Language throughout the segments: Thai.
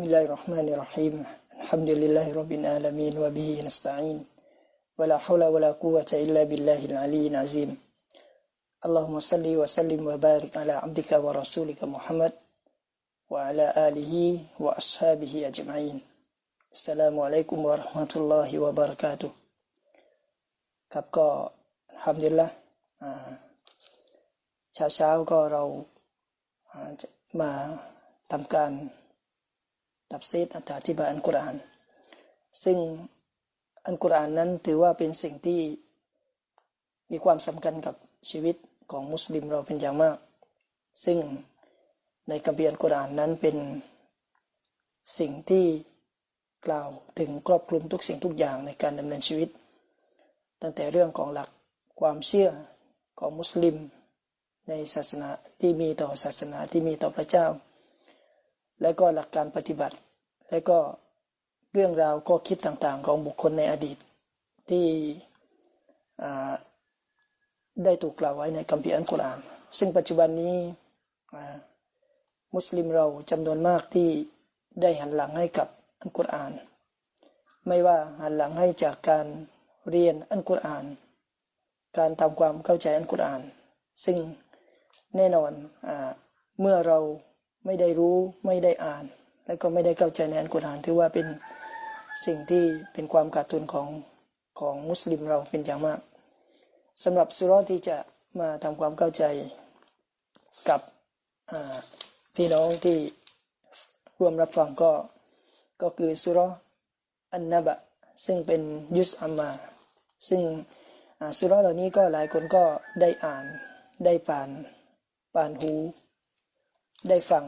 Bismillahirrahmanirrahim. Alhamdulillahirabbil alamin wa bihi nasta'in. Wala haula wala quwwata illa billahil aliyyil azim. Allahumma salli wa sallim wa barik ala abdika wa rasulika Muhammad wa ala alihi wa ashabihi ajma'in. Assalamualaikum warahmatullahi wabarakatuh. ครับก็ทำดีละเช้าเช้าก็เรามาทำการ ตับซีดอธิบายอันกุรอาน ซึ่งอันกุรอานนั้นถือว่าเป็นสิ่งที่มีความสำคัญกับชีวิตของมุสลิมเราเป็นอย่างมาก ซึ่งในกัมภีร์อันกุรอานนั้นเป็นสิ่งที่กล่าวถึงครอบคลุมทุกสิ่งทุกอย่างในการดำเนินชีวิต ตั้งแต่เรื่องของหลักความเชื่อของมุสลิม ในศาสนาที่มีต่อศาสนาที่มีต่อพระเจ้า และก็หลักการปฏิบัติ และก็เรื่องราวก็คิดต่างๆ ของบุคคลในอดีต ที่ได้ถูกกล่าวไว้ในคัมภีร์อัลกุรอาน ซึ่งปัจจุบันนี้มุสลิมเราจำนวนมากที่ได้หันหลังให้กับอัลกุรอาน ไม่ว่าหันหลังให้จากการเรียนอัลกุรอาน การทำความเข้าใจอัลกุรอาน ซึ่งแน่นอนอเมื่อเรา ไม่ได้รู้ไม่ได้อ่าน และก็ไม่ได้เข้าใจในอันกุรอานถือว่าเป็นสิ่งที่เป็นความขาดทุนของของมุสลิมเราเป็นอย่างมากสำหรับสุรที่จะมาทำความเข้าใจกับพี่น้องที่ร่วมรับฟังก็ก็คือสุรอันนบะซึ่งเป็นยุสอัมมา ซึ่งสุรเหล่านี้ก็หลายคนก็ได้อ่านได้ผ่านผ่านหู ได้ฟัง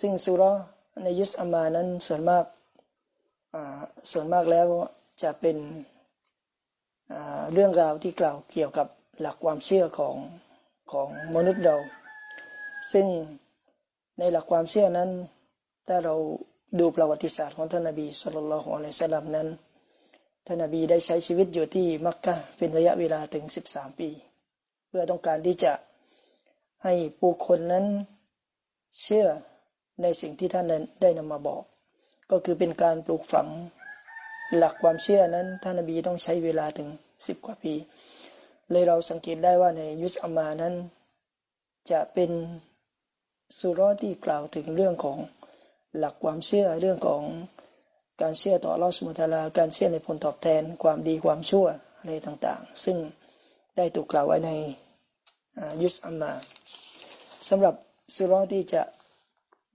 ซึ่งสุรในยุสอามานั้นส่วนมากส่วนมากแล้วจะเป็นเรื่องราวที่กล่าวเกี่ยวกับหลักความเชื่อของของมนุษย์เรา ซึ่งในหลักความเชื่อนั้น ถ้าเราดูประวัติศาสตร์ของท่านนบีสุลต่านละฮ์อะลัยฮิสลามนั้น ท่านนบีได้ใช้ชีวิตอยู่ที่มักกะเป็นระยะเวลาถึง 13 ปี เพื่อต้องการที่จะให้ผู้คนนั้น เชื่อในสิ่งที่ท่านได้นำมาบอก ก็คือเป็นการปลูกฝังหลักความเชื่อนั้นท่านนบีต้องใช้เวลาถึงสิบกว่าปี เลยเราสังเกตได้ว่าในยุสอามานั้น จะเป็นสุรที่กล่าวถึงเรื่องของหลักความเชื่อเรื่องของการเชื่อต่อลอสมุทลาการเชื่อในผลตอบแทนความดีความชั่วอะไรต่างๆ ซึ่งได้ถูกกล่าวไว้ในยุสอามาสำหรับ สุรที่จะ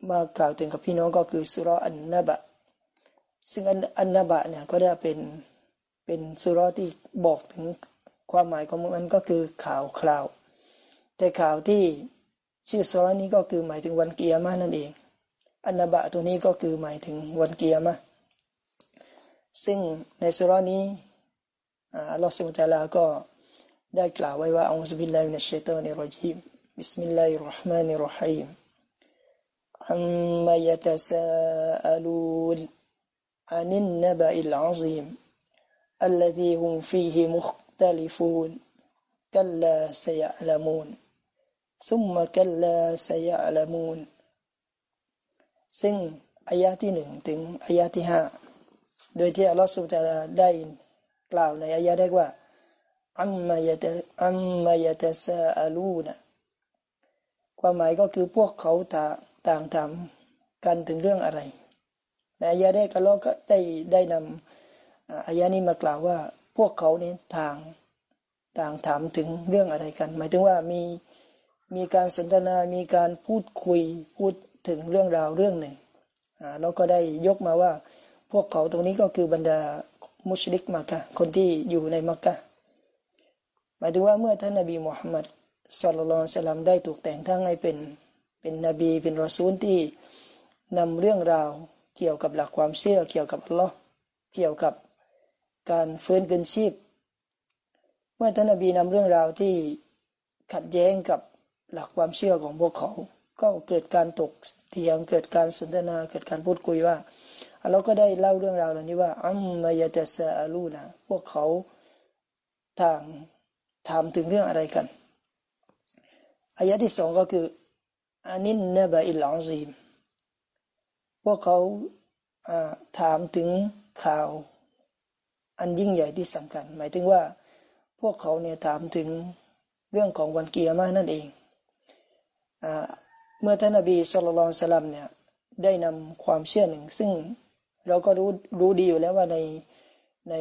มากล่าวถึงกับพี่น้องก็คือสุรอันนบะ ซึ่งอันนบะเนี่ยก็ได้เป็นเป็นสุรที่บอกถึงความหมายของมันก็คือข่าวคราว แต่ข่าวที่ชื่อสุรนี้ก็คือหมายถึงวันเกียร์มานั่นเอง อันนบะตัวนี้ก็คือหมายถึงวันเกียร์มาซึ่งในสุรนี้อัลลอฮฺสุบตาลาก็ได้กล่าวไว้ว่าอัลลอฮฺบิลลาฮิมินัชชัยตานิรรจีม بسم الله الرحمن الرحيم عما يتساءلون عن النبأ العظيم الذي هم فيه مختلفون كلا سيعلمون ثم كلا سيعلمون ซึ่งอายะที่หนึ่งถึงอายะที่ห้าโดยที่อัลลอฮฺสุบตาได้กล่าวในอายะได้ว่าอัมมายะตะอัมมายะตะซาอาลูนะ ความหมายก็คือพวกเขาต่างถามกันถึงเรื่องอะไรในอายะแรกก็เราก็ได้ได้นำอายะนี้มากล่าวว่าพวกเขานี้ทางต่างถามถึงเรื่องอะไรกัน หมายถึงว่ามีมีการสนทนามีการพูดคุยพูดถึงเรื่องราวเรื่องหนึ่งเราก็ได้ยกมาว่า พวกเขาตรงนี้ก็คือบรรดามุชลิกมักกะคนที่อยู่ในมักกะหมายถึงว่าเมื่อท่านนบีมุฮัมมัด สัลลัลสลัมได้ถูกแต่งทั้งให้เป็นเป็นนบีเป็นรอซูลที่นำเรื่องราวเกี่ยวกับหลักความเชื่อเกี่ยวกับอัลลอฮ์เกี่ยวกับการฟื้นคืนชีพ เมื่อท่านนบีนำเรื่องราวที่ขัดแย้งกับหลักความเชื่อของพวกเขา ก็เกิดการตกเถียงเกิดการสนทนาเกิดการพูดคุยว่าเราก็ได้เล่าเรื่องราวเหล่านี้ว่าอัมมายะตะซาอาลูนะพวกเขาทางถามถึงเรื่องอะไรกัน อายะที่สองก็คืออานินนบะอิลองซีมพวกเขาถามถึงข่าวอันยิ่งใหญ่ที่สำคัญ หมายถึงว่าพวกเขาเนี่ยถามถึงเรื่องของวันเกียร์มานั่นเองอเมื่อท่านอบีสุลต่านสลัมเนี่ยได้นำความเชื่อหนึ่ง ซึ่งเราก็รู้รู้ดีอยู่แล้วว่าในใน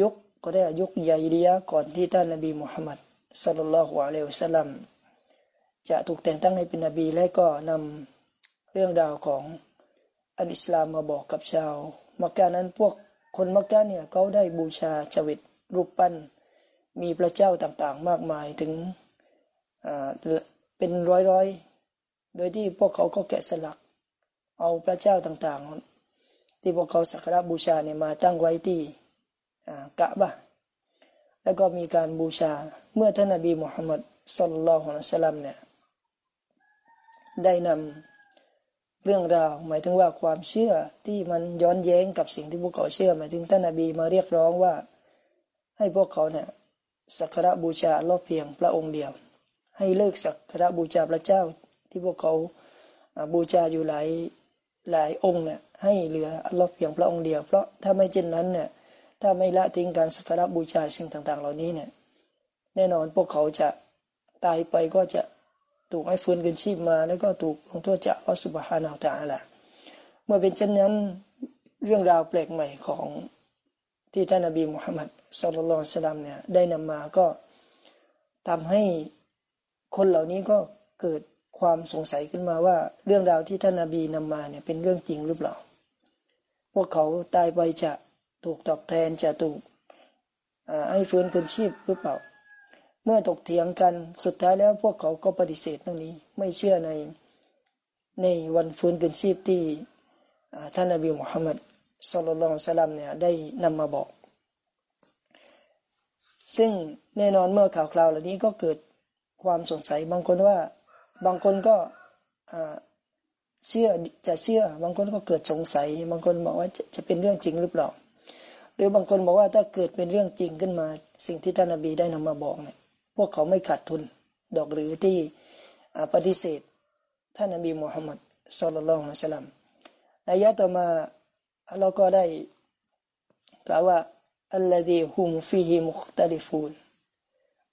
ยุคก็ได้ยุคใหญ่ลียก่อนที่ท่านนบีมุฮัมมัด สุลลัลฮุอะลัยฮิสลัมจะถูกแต่งตั้งให้เป็นนบีและก็นำเรื่องราวของอันอิสลามมาบอกกับชาวมักกะนั้นพวกคนมักกะเนี่ยเขาได้บูชาจวิตรูปปั้น มีพระเจ้าต่างๆ มากมายถึงเป็นร้อยๆ โดยที่พวกเขาก็แกะสลัก เอาพระเจ้าต่างๆ ที่พวกเขาสักการะบูชาเนี่ยมาตั้งไว้ที่กะบะ แล้วก็มีการบูชาเมื่อท่านนบีมุฮัมมัดสุลลัลของอัสลัมเนี่ยได้นำเรื่องราวหมายถึงว่าความเชื่อที่มันย้อนแย้งกับสิ่งที่พวกเขาเชื่อ หมายถึงท่านนบีมาเรียกร้องว่าให้พวกเขาเนี่ยสักการะบูชาลอบเพียงพระองค์เดียว ให้เลิกสักการะบูชาพระเจ้าที่พวกเขาบูชาอยู่หลายหลายองค์เนี่ยให้เหลืออัลลอฮ์เพียงพระองค์เดียว เพราะถ้าไม่เช่นนั้นเนี่ย ถ้าไม่ละทิ้งการสักการะบูชาสิ่งต่าง ๆ เหล่านี้เนี่ยแน่นอนพวกเขาจะตายไปก็จะถูกให้ฟื้นคืนชีพมา แล้วก็ถูกลงโทษจากอัลสุบฮานาอัลตะละเมื่อเป็นเช่นนั้นเรื่องราวแปลกใหม่ของที่ท่านนบีมุฮัมมัดสุลลัลสลัมเนี่ยได้นำมาก็ทำให้คนเหล่านี้ก็เกิดความสงสัยขึ้นมาว่าเรื่องราวที่ท่านนบีนำมาเนี่ยเป็นเรื่องจริงหรือเปล่า พวกเขาตายไปจะ ถูกตอบแทนจะถูกให้ฟื้นคืนชีพหรือเปล่า เมื่อตกเถียงกันสุดท้ายแล้วพวกเขาก็ปฏิเสธเรื่องนี้ไม่เชื่อในในวันฟื้นคืนชีพที่ท่านนบีมุฮัมมัดสุลลัลสลัมเนี่ยได้นำมาบอก ซึ่งแน่นอนเมื่อข่าวคราวเหล่านี้ก็เกิดความสงสัยบางคนว่าบางคนก็เชื่อจะเชื่อบางคนก็เกิดสงสัย บางคนบอกว่าจะจะเป็นเรื่องจริงหรือเปล่า หรือบางคนบอกว่าถ้าเกิดเป็นเรื่องจริงขึ้นมา สิ่งที่ท่านนบีได้นำมาบอกเนี่ยพวกเขาไม่ขาดทุน ดอกหรือที่ปฏิเสธ ท่านนบีมุฮัมมัดสุลลัลฮุสลัมอายะต่อมาเราก็ได้กล่าวว่าอัลลอฮีฮุมฟีฮิมุคตาลิฟูน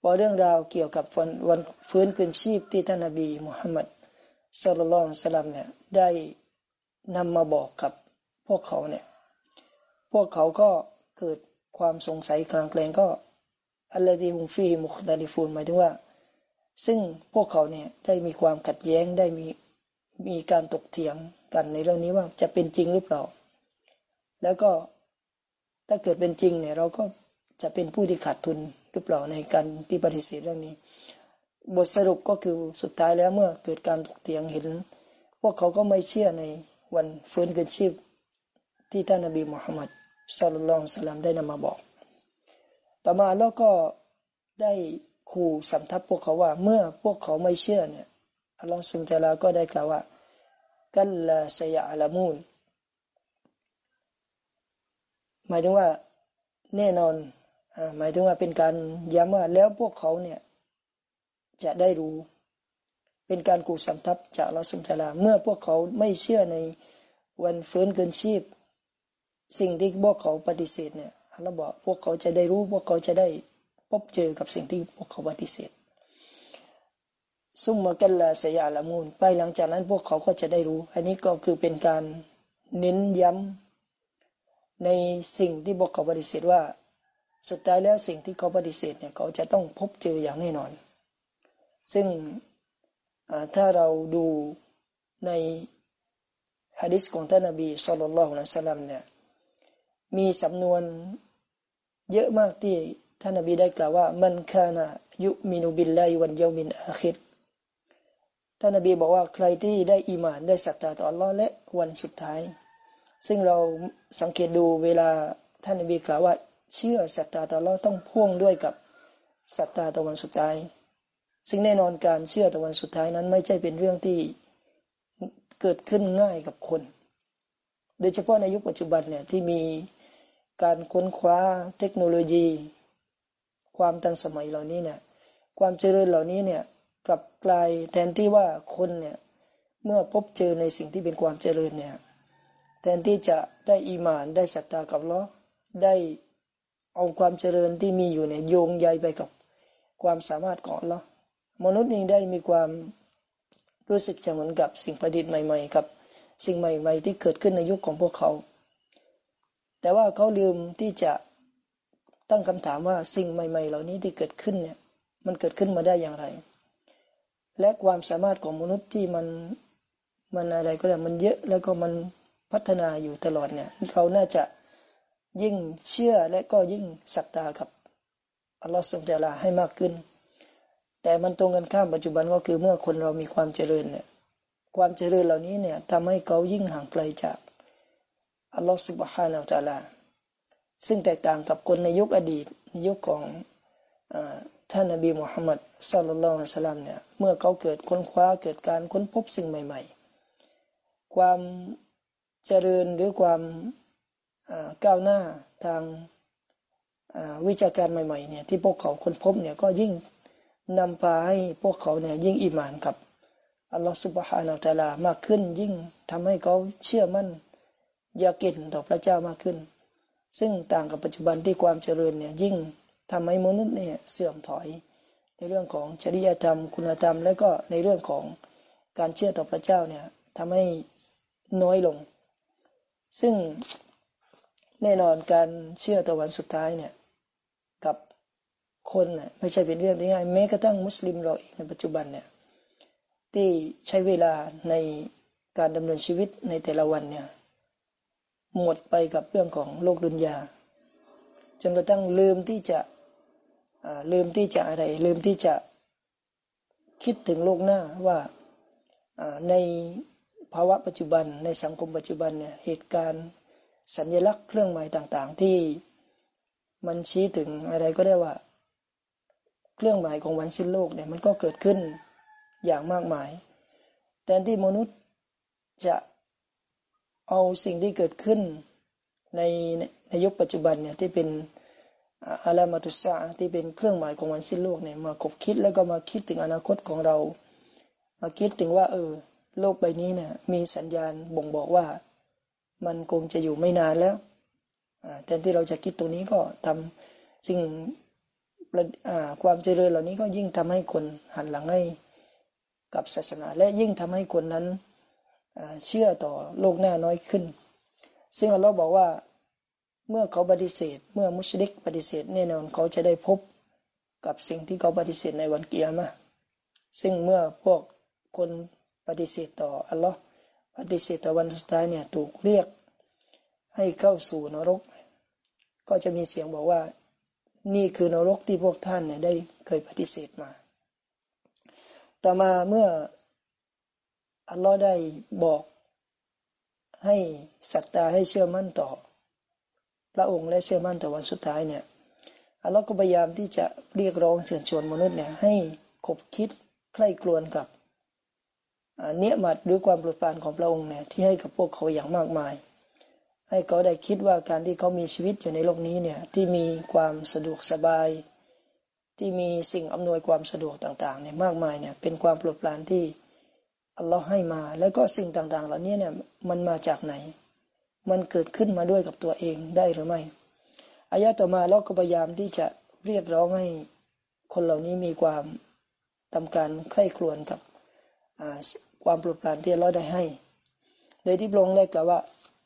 พอเรื่องราวเกี่ยวกับวันวันฟื้นคืนชีพที่ท่านนบีมุฮัมมัดสุลลัลฮุสลัมเนี่ยได้นำมาบอกกับพวกเขาเนี่ยพวกเขาก็ เกิดความสงสัยกลางแกลงก็อัลลอฮีฮุมฟีมุคตลิฟูนหมายถึงว่า ซึ่งพวกเขาเนี่ยได้มีความขัดแย้งได้มีมีการตกเถียงกันในเรื่องนี้ว่าจะเป็นจริงหรือเปล่า แล้วก็ถ้าเกิดเป็นจริงเนี่ยเราก็จะเป็นผู้ที่ขาดทุนหรือเปล่าในการที่ปฏิเสธเรื่องนี้ บทสรุปก็คือสุดท้ายแล้วเมื่อเกิดการถกเถียงเห็น พวกเขาก็ไม่เชื่อในวันฟื้นคืนชีพที่ท่านนบีมุฮัมมัด สุลลัลสลามได้นำมาบอก ต่อมาแล้วก็ได้ขู่สำทับพวกเขาว่า เมื่อพวกเขาไม่เชื่อเนี่ยอัลลอฮฺสุลตาลาก็ได้กล่าวว่า กัลลาสยาละมูนหมายถึงว่าแน่นอนอหมายถึงว่าเป็นการย้ำว่าแล้วพวกเขาเนี่ยจะได้รู้ เป็นการกูสัมทับจากเราสุนทราเมื่อพวกเขาไม่เชื่อในวันฟื้นเกินชีพ สิ่งที่พวกเขาปฏิเสธเนี่ยเราบอกพวกเขาจะได้รู้ พวกเขาจะได้พบเจอกับสิ่งที่พวกเขาปฏิเสธซุ่มมากันละสยาละมูลไปหลังจากนั้นพวกเขาก็จะได้รู้ อันนี้ก็คือเป็นการเน้นย้ำในสิ่งที่บอกเขาปฏิเสธว่า สุดท้ายแล้วสิ่งที่เขาปฏิเสธเนี่ยเขาจะต้องพบเจออย่างแน่นอน ซึ่งถ้าเราดูในฮะดิษของท่านนบีสุลต่านละฮ์สัลลัมเนี่ย มีสำนวนเยอะมากที่ท่านนบีได้กล่าวว่า มันคานะยุมินุบิลลาวันเยามินอาคิดท่านนบีบอกว่าใครที่ได้อีมานได้ศรัทธาต่ออัลลอฮ์และวันสุดท้าย ซึ่งเราสังเกตดูเวลาท่านนบีกล่าวว่า เชื่อศรัทธาต่อเราต้องพ่วงด้วยกับศรัทธาตะวันสุดท้าย ซึ่งแน่นอนการเชื่อตะวันสุดท้ายนั้นไม่ใช่เป็นเรื่องที่เกิดขึ้นง่ายกับคน โดยเฉพาะในยุคปัจจุบันเนี่ยที่มี การค้นคว้าเทคโนโลยี ความทันสมัยเหล่านี้เนี่ยความเจริญเหล่านี้เนี่ยกลับกลายแทนที่ว่าคนเนี่ยเมื่อพบเจอในสิ่งที่เป็นความเจริญเนี่ยแทนที่จะได้อีมานได้ศรัทธากับล้อได้เอาความเจริญที่มีอยู่เนี่ยโยงใยไปกับความสามารถของล้อมนุษย์นี้ได้มีความรู้สึกจะเหมือนกับสิ่งประดิษฐ์ใหม่ ๆ กับสิ่งใหม่ ๆ ที่เกิดขึ้นในยุคของพวกเขา แต่ว่าเขาลืมที่จะตั้งคำถามว่าสิ่งใหม่ ๆ เหล่านี้ที่เกิดขึ้นเนี่ยมันเกิดขึ้นมาได้อย่างไร และความสามารถของมนุษย์ที่มันมันอะไรก็ได้มันเยอะแล้วก็มันพัฒนาอยู่ตลอดเนี่ยเราน่าจะยิ่งเชื่อและก็ยิ่งศรัทธากับอัลลอฮฺสุลตาลาให้มากขึ้น แต่มันตรงกันข้ามปัจจุบันก็คือเมื่อคนเรามีความเจริญเนี่ยความเจริญเหล่านี้เนี่ยทำให้เขายิ่งห่างไกลจาก อัลลอฮฺสุบฮานาอัลลาซึ่งแตกต่างกับคนในยุคอดีตในยุคของท่านนบีมุฮัมมัดสัลลัลลอฮุอะลัยฮิสลามเนี่ยเมื่อเขาเกิดค้นคว้าเกิดการค้นพบสิ่งใหม่ ๆ ความเจริญหรือความก้าวหน้าทางวิชาการใหม่ๆเนี่ยที่พวกเขาค้นพบเนี่ยก็ยิ่งนำพาให้พวกเขาเนี่ยยิ่งอิมานกับอัลลอฮฺสุบฮานาอัลลามากขึ้นยิ่งทำให้เขาเชื่อมั่น ยากินต่อพระเจ้ามากขึ้น ซึ่งต่างกับปัจจุบันที่ความเจริญเนี่ยยิ่งทำให้มนุษย์เนี่ยเสื่อมถอย ในเรื่องของจริยธรรม คุณธรรม และก็ในเรื่องของการเชื่อต่อพระเจ้าเนี่ยทำให้น้อยลง ซึ่งแน่นอนการเชื่อต่อวันสุดท้ายเนี่ยกับคนน่ยไม่ใช่เป็นเรื่องที่ง่ายแม้กระทั่งมุสลิมเราเองในปัจจุบันเนี่ยที่ใช้เวลาในการดำเนินชีวิตในแต่ละวันเนี่ย หมดไปกับเรื่องของโลกดุนยา จนกระทั่งลืมที่จะลืมที่จะอะไร ลืมที่จะคิดถึงโลกหน้าว่าในภาวะปัจจุบันในสังคมปัจจุบันเนี่ยเหตุการณ์สัญลักษณ์เครื่องหมายต่างๆ ที่มันชี้ถึงอะไรก็ได้ว่า เครื่องหมายของวันสิ้นโลกเนี่ยมันก็เกิดขึ้นอย่างมากมาย แต่ที่มนุษย์จะ เอาสิ่งที่เกิดขึ้นในในยุคปัจจุบันเนี่ยที่เป็นอาลามาตุสาที่เป็นเครื่องหมายของวันสิ้นโลกเนี่ยมาคบคิดแล้วก็มาคิดถึงอนาคตของเรา มาคิดถึงว่า เออ โลกใบนี้เนี่ยมีสัญญาณบ่งบอกว่า มันคงจะอยู่ไม่นานแล้วแทนที่เราจะคิดตรงนี้ก็ทำสิ่งความเจริญเหล่านี้ก็ยิ่งทำให้คนหันหลังให้กับศาสนา และยิ่งทำให้คนนั้น เชื่อต่อโลกหน้าน้อยขึ้น ซึ่งเราบอกว่าเมื่อเขาปฏิเสธ เมื่อมุชริกปฏิเสธแน่นอนเขาจะได้พบกับสิ่งที่เขาปฏิเสธในวันเกียร์มาซึ่งเมื่อพวกคนปฏิเสธต่ออัลลอฮ์ปฏิเสธต่อวันสุดท้ายเนี่ยถูกเรียกให้เข้าสู่นรก ก็จะมีเสียงบอกว่านี่คือนรกที่พวกท่านเนี่ยได้เคยปฏิเสธมา ต่อมาเมื่อ อัลลอฮ์ได้บอกให้ศรัทธาให้เชื่อมั่นต่อ พระองค์และเชื่อมั่นต่อวันสุดท้ายเนี่ยอัลลอฮ์ก็พยายามที่จะเรียกร้องเชิญชวนมนุษย์เนี่ยให้คบคิดใคร่ครวญกับเนื้อมัดหรือความโปรดปรานของพระองค์เนี่ยที่ให้กับพวกเขาอย่างมากมาย ให้เขาได้คิดว่าการที่เขามีชีวิตอยู่ในโลกนี้เนี่ยที่มีความสะดวกสบาย ที่มีสิ่งอำนวยความสะดวกต่างๆเนี่ยมากมายเนี่ยเป็นความโปรดปรานที่ อัลลอฮ์ให้มา แล้วก็สิ่งต่างๆ เหล่านี้เนี่ยมันมาจากไหน มันเกิดขึ้นมาด้วยกับตัวเองได้หรือไม่อายะต่อมาเราก็พยายามที่จะเรียกร้องให้คนเหล่านี้มีความทำการใคร่ครวญกับความปลุกปลานที่เราได้ให้ในที่พระองค์ได้กล่าวว่า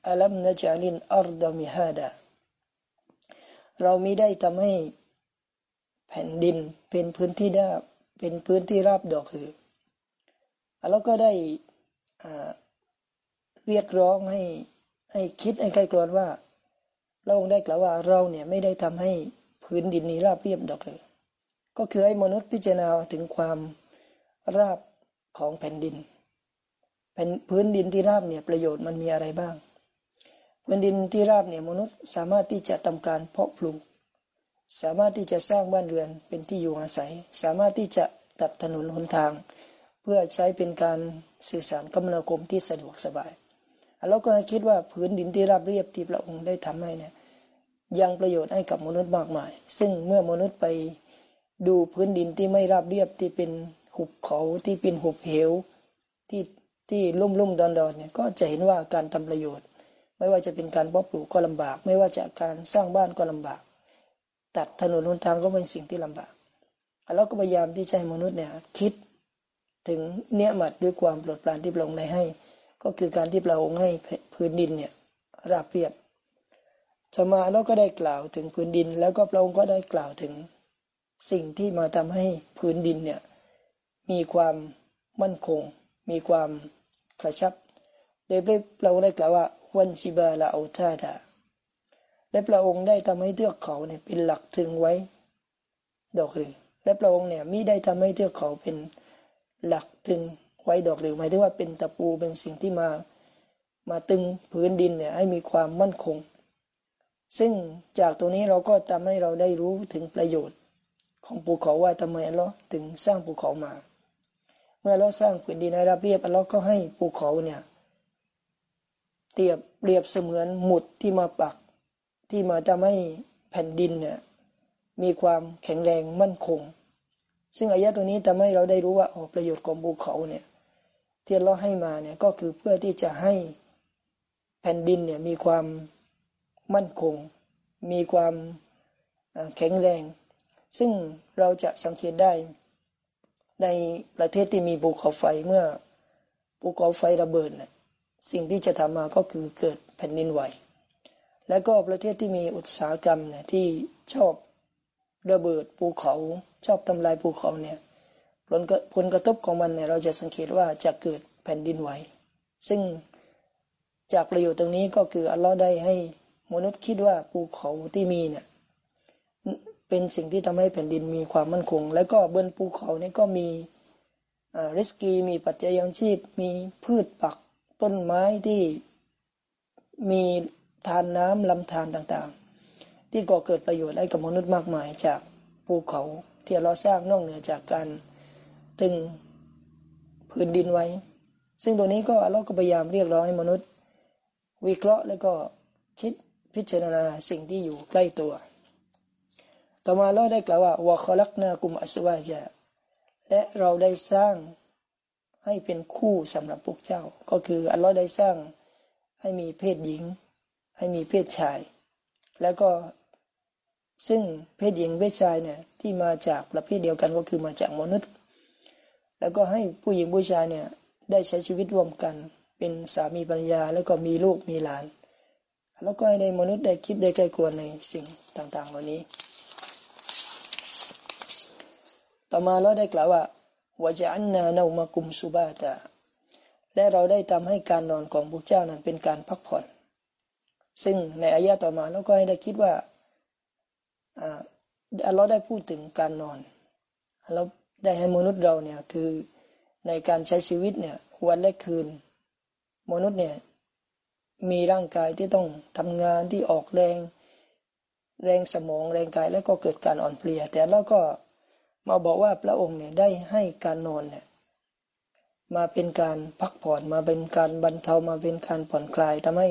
อัลัมนะจาลินอัรดามิฮาดาเรามีได้ทำให้แผ่นดินเป็นพื้นที่ได้เป็นพื้นที่ราบดอกคือ เราก็ได้เรียกร้องให้ให้คิดให้ใครกรวนว่าเราองได้กล่าวว่าเราเนี่ยไม่ได้ทำให้พื้นดินนี้ราบเรียบดอกเลย ก็คือให้มนุษย์พิจารณาถึงความราบของแผ่นดินเป็นพื้นดินที่ราบเนี่ยประโยชน์มันมีอะไรบ้าง พื้นดินที่ราบเนี่ยมนุษย์สามารถที่จะทำการเพาะปลูก สามารถที่จะสร้างบ้านเรือนเป็นที่อยู่อาศัย สามารถที่จะตัดถนนหนทาง พื่อใช้เป็นการสื่อสารคมนาคมที่สะดวกสบายเราก็คิดว่าพื้นดินที่ราบเรียบที่พระองค์ได้ทำให้เนี่ยยังประโยชน์ให้กับมนุษย์มากมาย ซึ่งเมื่อมนุษย์ไปดูพื้นดินที่ไม่ราบเรียบที่เป็นหุบเขาที่เป็นหุบเหวที่ที่ลุ่มลุ่มดอนดอนเนี่ยก็จะเห็นว่าการทำประโยชน์ ไม่ว่าจะเป็นการบอปลูกก็ลำบาก ไม่ว่าจะการสร้างบ้านก็ลำบาก ตัดถนนหนทางก็เป็นสิ่งที่ลำบากเราก็พยายามที่จะให้มนุษย์เนี่ยคิด ถึงเนื้อหมัดด้วยความโปรดปรานที่พระองค์ได้ให้ ก็คือการที่พระองค์ให้พื้นดินเนี่ยราบเรียบจะมาเราก็ได้กล่าวถึงพื้นดิน แล้วก็พระองค์ก็ได้กล่าวถึงสิ่งที่มาทำให้พื้นดินเนี่ยมีความมั่นคง มีความกระชับได้พระองค์ได้กล่าวว่าวันชิบาลาอูทาดาและพระองค์ได้ทำให้เทือกเขาเนี่ยเป็นหลักถึงไว้ดอกหรือและพระองค์เนี่ยมิได้ทำให้เทือกเขาเป็น หลักถึงไว้ดอกหรือหมายถึงว่าเป็นตะปูเป็นสิ่งที่มามาตึงพื้นดินเนี่ยให้มีความมั่นคง ซึ่งจากตัวนี้เราก็ทำให้เราได้รู้ถึงประโยชน์ของภูเขาว่าทำไมอัลลอฮ์ถึงสร้างภูเขามา เมื่อเราสร้างพื้นดินในราบเรียบอัลลอฮ์ก็ให้ภูเขาเนี่ยเตียบเรียบเสมือนหมุดที่มาปัก ที่มาทำให้แผ่นดินเนี่ยมีความแข็งแรงมั่นคง ซึ่งอายะตัวนี้ทำให้เราได้รู้ว่าออประโยชน์ของภูเขาเนี่ยที่เราให้มาเนี่ยก็คือเพื่อที่จะให้แผ่นดินเนี่ยมีความมั่นคง มีความแข็งแรง ซึ่งเราจะสังเกตได้ในประเทศที่มีภูเขาไฟเมื่อภูเขาไฟระเบิดเนี่ยสิ่งที่จะทำมาก็คือเกิดแผ่นดินไหว และก็ประเทศที่มีอุตสาหกรรมเนี่ยที่ชอบระเบิดภูเขา ชอบทำลายภูเขาเนี่ยผลผลกระทบของมันเนี่ยเราจะสังเกตว่าจะเกิดแผ่นดินไหว ซึ่งจากประโยชน์ตรงนี้ก็คืออัลลอฮ์ได้ให้มนุษย์คิดว่าภูเขาที่มีเนี่ยเป็นสิ่งที่ทำให้แผ่นดินมีความมั่นคง แล้วก็บนภูเขาเนี่ยก็มีริสกีมีปัจจัยยังชีพ มีพืชปักต้นไม้ที่มีทานน้ำลำธารต่างๆ ที่ก่อเกิดประโยชน์ให้กับมนุษย์มากมายจากภูเขา ที่เราสร้างนอกเหนือจากการตึงพื้นดินไว้ ซึ่งตัวนี้ก็เราก็พยายามเรียกร้องให้มนุษย์ วิเคราะห์แล้วก็คิดพิจารณาสิ่งที่อยู่ใกล้ตัว ต่อมาเราได้กล่าวว่าวะคลักนากุมอัสวาจาและเราได้สร้างให้เป็นคู่สำหรับพวกเจ้า ก็คืออัลลอฮ์ได้สร้างให้มีเพศหญิง ให้มีเพศชาย แล้วก็ ซึ่งเพศหญิงเพศชายเนี่ยที่มาจากประเภทเดียวกันก็คือมาจากมนุษย์ แล้วก็ให้ผู้หญิงผู้ชายเนี่ยได้ใช้ชีวิตร่วมกัน เป็นสามีภรรยาแล้วก็มีลูกมีหลาน แล้วก็ให้ในมนุษย์ได้คิดได้ใกล้ควรในสิ่งต่างๆ เหล่านี้ ต่อมาเราได้กล่าวว่าวจันนาเนามากุมสุบาตาและเราได้ทำให้การนอนของพวกเจ้านั้นเป็นการพักผ่อน ซึ่งในอายะต่อมาเราก็ให้ได้คิดว่า อัลลอฮ์ได้พูดถึงการนอนเราได้ให้มนุษย์เราเนี่ยคือในการใช้ชีวิตเนี่ยวันและคืน มนุษย์เนี่ยมีร่างกายที่ต้องทำงานที่ออกแรง แรงสมองแรงกายแล้วก็เกิดการอ่อนเพลีย แต่เราก็มาบอกว่าพระองค์เนี่ยได้ให้การนอนเนี่ยมาเป็นการพักผ่อนมาเป็นการบรรเทามาเป็นการผ่อนคลายทำให้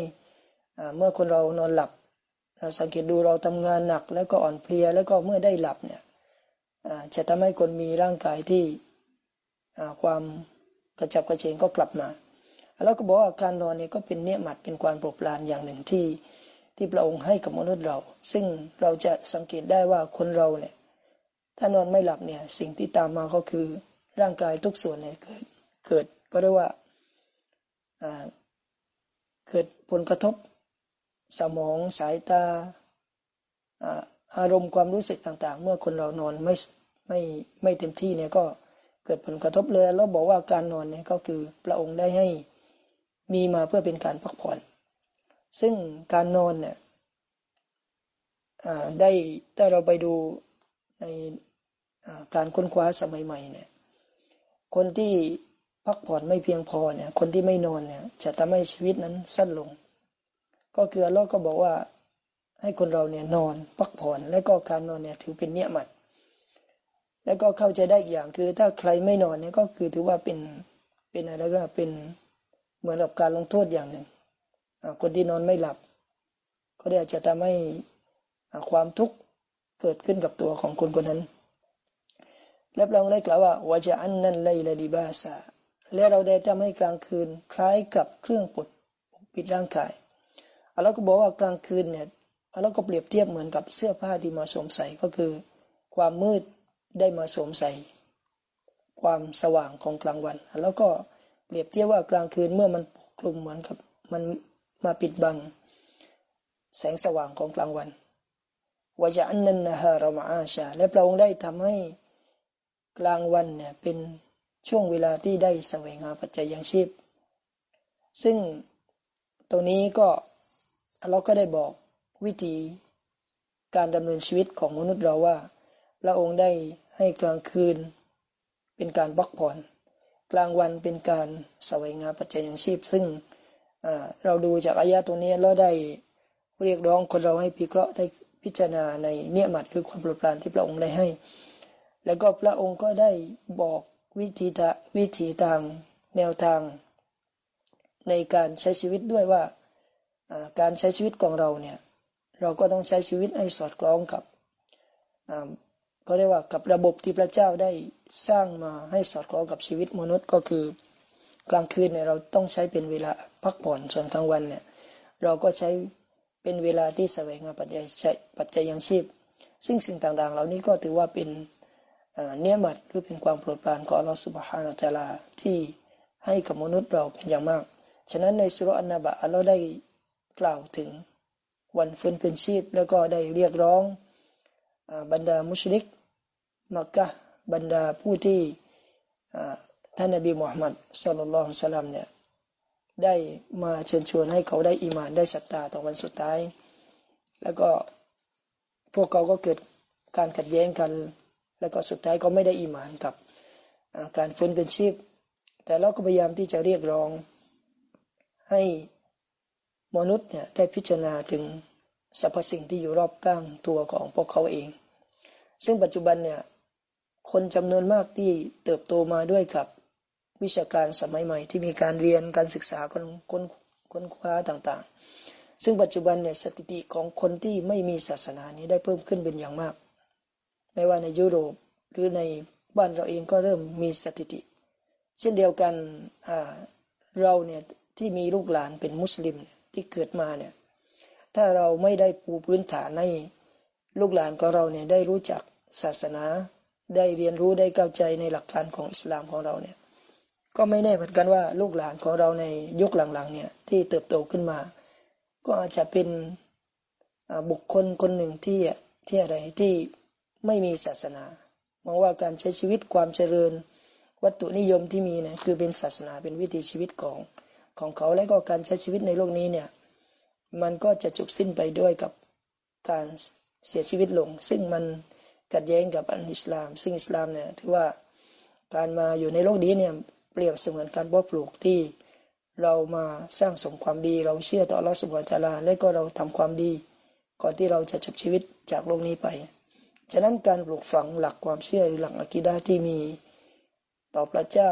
เมื่อคนเรานอนหลับ สังเกตดูเราทำงานหนักแล้วก็อ่อนเพลียแล้วก็เมื่อได้หลับเนี่ยจะทำให้คนมีร่างกายที่ความกระจับกระเฉงก็กลับมา แล้วก็บอกว่าการนอนนี่ก็เป็นเนื้อหมัดเป็นความโปรดปรานอย่างหนึ่งที่ที่พระองค์ให้กับมนุษย์เรา ซึ่งเราจะสังเกตได้ว่าคนเราเนี่ยถ้านอนไม่หลับเนี่ยสิ่งที่ตามมาก็คือร่างกายทุกส่วนเนี่ยเกิดเกิดก็เรียกว่าเกิดผลกระทบ สมองสายตาอารมณ์ความรู้สึกต่างๆ เมื่อคนเรานอนไม่ไม่ไม่เต็มที่เนี่ยก็เกิดผลกระทบเลยแล้วบอกว่าการนอนเนี่ยก็คือพระองค์ได้ให้มีมาเพื่อเป็นการพักผ่อน ซึ่งการนอนเนี่ยได้ถ้เราไปดูในการค้นคว้าสมัยใหม่เนี่ยคนที่พักผ่อนไม่เพียงพอเนี่ยคนที่ไม่นอนเนี่ยจะทำให้ชีวิตนั้นสั้นลง ก็คืออัลลอฮ์ก็บอกว่าให้คนเราเนี่ยนอนพักผ่อน และก็การนอนเนี่ยถือเป็นเนียมัดแล้วก็เข้าใจได้อีกอย่างคือถ้าใครไม่นอนเนี่ยก็คือถือว่าเป็นเป็นอะไรก็เป็นเหมือนกับการลงโทษอย่างหนึ่งคนที่นอนไม่หลับ ก็ได้จะทำให้ความทุกข์เกิดขึ้นกับตัวของคนคนนั้น และพระองได้กล่าวว่าวะจะอันนั้นไลลลิบาสาและเราได้ทำให้กลางคืนคล้ายกับเครื่องปดปิดร่างกาย อัลลอฮ์ก็บอกว่ากลางคืนเนี่ยอัลลอฮ์ก็เปรียบเทียบเหมือนกับเสื้อผ้าที่มาสวมใส่ก็คือ ความมืดได้มาสวมใส่ ความสว่างของกลางวันแล้วก็เปรียบเทียบว่ากลางคืนเมื่อมันปกคลุมเหมือนกับมันมาปิดบัง แสงสว่างของกลางวันวะจะอันนันนะฮะเรามาอาชา และพระองค์ได้ทำให้กลางวันเนี่ยเป็นช่วงเวลาที่ได้แสวงหาปัจจัยยังชีพ ซึ่งตรงนี้ก็ เราก็ได้บอกวิธีการดำเนินชีวิตของมนุษย์เราว่า พระองค์ได้ให้กลางคืน เป็นการพักผ่อน กลางวันเป็นการสวงาปัจจัยยังชีพ ซึ่งเราดูจากอายะตรงนี้เราได้เรียกร้องคนเราให้พิเคราะห์ได้พิจารณาในเนียมัดคือความโปรดปรานที่พระองค์ได้ให้ แล้วก็พระองค์ก็ได้บอกวิธีทวิธีทางแนวทาง ในการใช้ชีวิตด้วยว่า การใช้ชีวิตของเราเนี่ยเราก็ต้องใช้ชีวิตให้สอดคล้องกับก็เรียกว่ากับระบบที่พระเจ้าได้สร้างมาให้สอดคล้องกับชีวิตมนุษย์ก็คือกลางคืนเนี่ยเราต้องใช้เป็นเวลาพักผ่อนส่วนกลางวันเนี่ยเราก็ใช้เป็นเวลาที่แสวงหาปัจจัยปัจจัยยังชีพ ซึ่งสิ่งต่างๆ เหล่านี้ก็ถือว่าเป็นเนื้อมัดหรือเป็นความโปรดปรานของอัลลอฮฺสุบฮานาจัลาที่ให้กับมนุษย์เราเป็นอย่างมาก ฉะนั้นในสุรอันนาบะอัลลอฮ์ได้ กล่าวถึงวันฟื้นคืนชีพ แล้วก็ได้เรียกร้องบรรดามุชลิกมักกะบรรดาผู้ที่ท่านนบีมุฮัมมัดสุลลัลลอฮุสลัมเนี่ยได้มาเชิญชวนให้เขาได้อีมานได้ศรัทธาต่อวันสุดท้าย แล้วก็พวกเขาก็เกิดการขัดแย้งกัน แล้วก็สุดท้ายก็ไม่ได้อีมานกับการฟื้นคืนชีพ แต่เราก็พยายามที่จะเรียกร้องให้ มนุษย์เนี่ยได้พิจารณาถึงสรรพสิ่งที่อยู่รอบข้างตัวของพวกเขาเอง ซึ่งปัจจุบันเนี่ยคนจำนวนมากที่เติบโตมาด้วยกับวิชาการสมัยใหม่ ที่มีการเรียนการศึกษาคนคนค้นคว้าต่างๆ ซึ่งปัจจุบันเนี่ยสถิติของคนที่ไม่มีศาสนานี้ได้เพิ่มขึ้นเป็นอย่างมาก ไม่ว่าในยุโรปหรือในบ้านเราเองก็เริ่มมีสถิติ เช่นเดียวกันเราเนี่ยที่มีลูกหลานเป็นมุสลิม ที่เกิดมาเนี่ยถ้าเราไม่ได้ปูพื้นฐานให้ลูกหลานของเราเนี่ยได้รู้จักศาสนา ได้เรียนรู้ได้เข้าใจในหลักการของอิสลามของเราเนี่ยก็ไม่แน่เหมือนกันว่าลูกหลานของเราในยุคหลังๆเนี่ยที่เติบโตขึ้นมา ก็อาจจะเป็นบุคคลคนหนึ่งที่ที่อะไรที่ไม่มีศาสนามองว่าการใช้ชีวิตความเจริญ วัตถุนิยมที่มีเนี่ยคือเป็นศาสนาเป็นวิถีชีวิตของ ของเขาและก็การใช้ชีวิตในโลกนี้เนี่ยมันก็จะจบสิ้นไปด้วยกับการเสียชีวิตลง ซึ่งมันกัดแย้งกับอันอิสลาม ซึ่งอิสลามเนี่ยถือว่าการมาอยู่ในโลกนี้เนี่ยเปรียบเสมือนการบ่ปลูกที่เรามาสร้างสมความดี เราเชื่อต่อรัสุบานจาราและก็เราทำความดี ก่อนที่เราจะจบชีวิตจากโลกนี้ไป ฉะนั้นการปลูกฝังหลักความเชื่อหรือหลักอะกิดาที่มีต่อพระเจ้า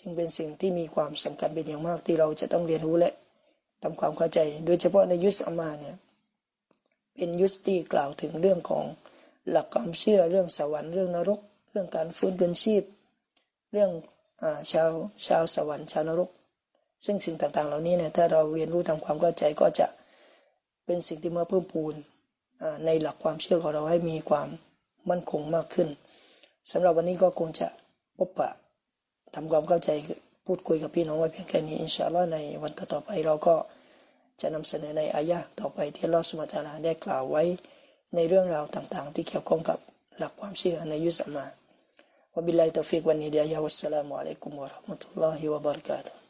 จึงเป็นสิ่งที่มีความสำคัญเป็นอย่างมากที่เราจะต้องเรียนรู้และทำความเข้าใจ โดยเฉพาะในยุสอามาเนี่ยเป็นยุสที่กล่าวถึงเรื่องของหลักความเชื่อเรื่องสวรรค์เรื่องนรก เรื่องการฟื้นคืนชีพ เรื่องอชาวชาวสวรรค์ชาวนรก ซึ่งสิ่งต่างๆ เหล่านี้เนี่ยถ้าเราเรียนรู้ทำความเข้าใจก็จะเป็นสิ่งที่มาเพิ่มพูนในหลักความเชื่อของเราให้มีความมั่นคงมากขึ้นสำหรับวันนี้ก็คงจะพบปะ ทำความเข้าใจพูดคุยกับพี่น้องไว้เพียงแค่นี้อินชาอัลลอฮ์ในวันต่อไปเราก็จะนำเสนอในอายะต่อไปที่ลอสุมาตาลาได้กล่าวไว้ในเรื่องราวต่างๆ ที่เกี่ยวข้องกับหลักความเชื่อในยุสมาวะบิลลาฮิตอฟิกวันนี้เดียยาวัสสลามุอะลัยกุมวะราะห์มะตุลลอฮิวะบาราะกาตุ